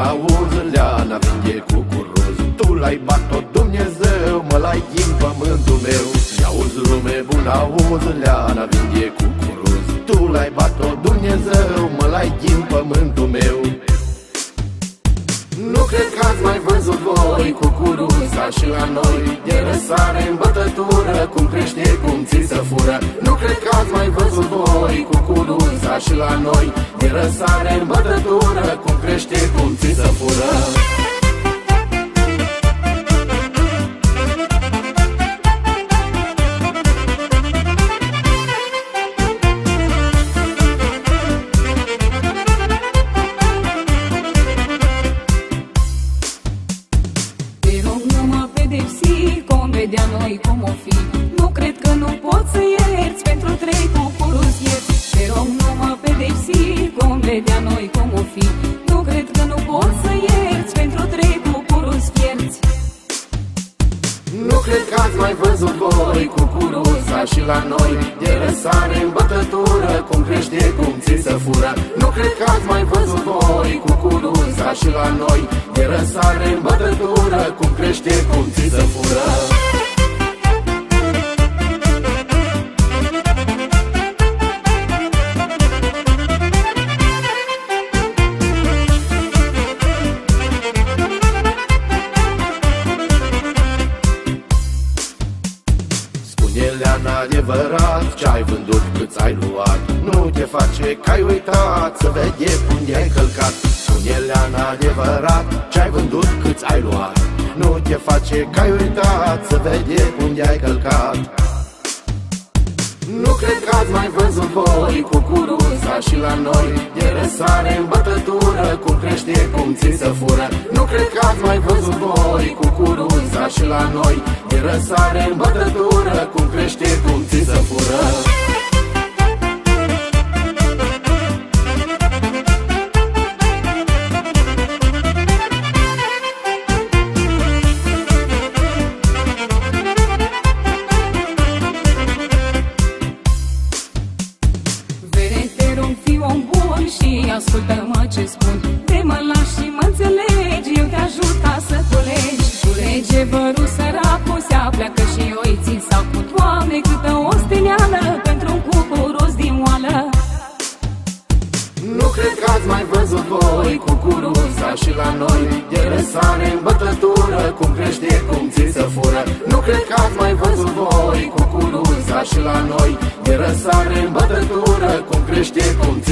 lume bună, auzi, leana vinde cucuruz Tu l-ai bat-o Dumnezeu, mă l-ai din pământul meu. Auzi lume bună, auzi, leana vinde cucuruz Tu l-ai bat-o Dumnezeu, mă l-ai din pământul meu. Nu cred că ați mai văzut voi cucuruza și la noi. De răsare în bătătură, cum crește, cum ți se fură. Nu cred că ați mai văzut voi cucuruza și la noi. De răsare în bătătură, cum crește, cum ți se fură. Vedea noi cum o fi. Nu cred că nu pot să ierți Pentru trei cucuruz vedea noi cum o fi. Nu cred că nu pot să ierți Pentru trei cucuruz ierți Nu cred că ați mai văzut voi cucuruza și la noi. De răsare în bătătură Cum crește, cum ți se fură. Nu cred că ați mai văzut voi cucuruza și la noi. De răsare în bătătură Cum crește, cum ți se fură în adevărat Ce-ai vândut, cât ai luat. Nu te face că ai uitat Să vede unde ai călcat Spune-le în adevărat Ce-ai vândut, cât ai luat. Nu te face că ai uitat Să vede unde ai călcat nu cred că ați mai văzut voi cucuruza și la noi. De răsare în bătătură, cum crește, cum ți se fură. Nu cred că ați mai văzut voi cucuruza și la noi. De răsare în bătătură, cum crește, cum ți se fură. Ascultă-mă ce spun. Te mă lași și mă înțelegi Eu te ajut ca să culegi Culege vărul săracul Se apleacă și eu îi țin sacul Doamne, câtă osteneală Pentru un cucuruz din moală Nu cred că ați mai văzut voi Cucuruza și la noi. De răsare în bătătură Cum crește, cum ți se fură. Nu cred că ați mai văzut voi Cucuruza și la noi. De răsare în bătătură Cum crește, cum ți se fură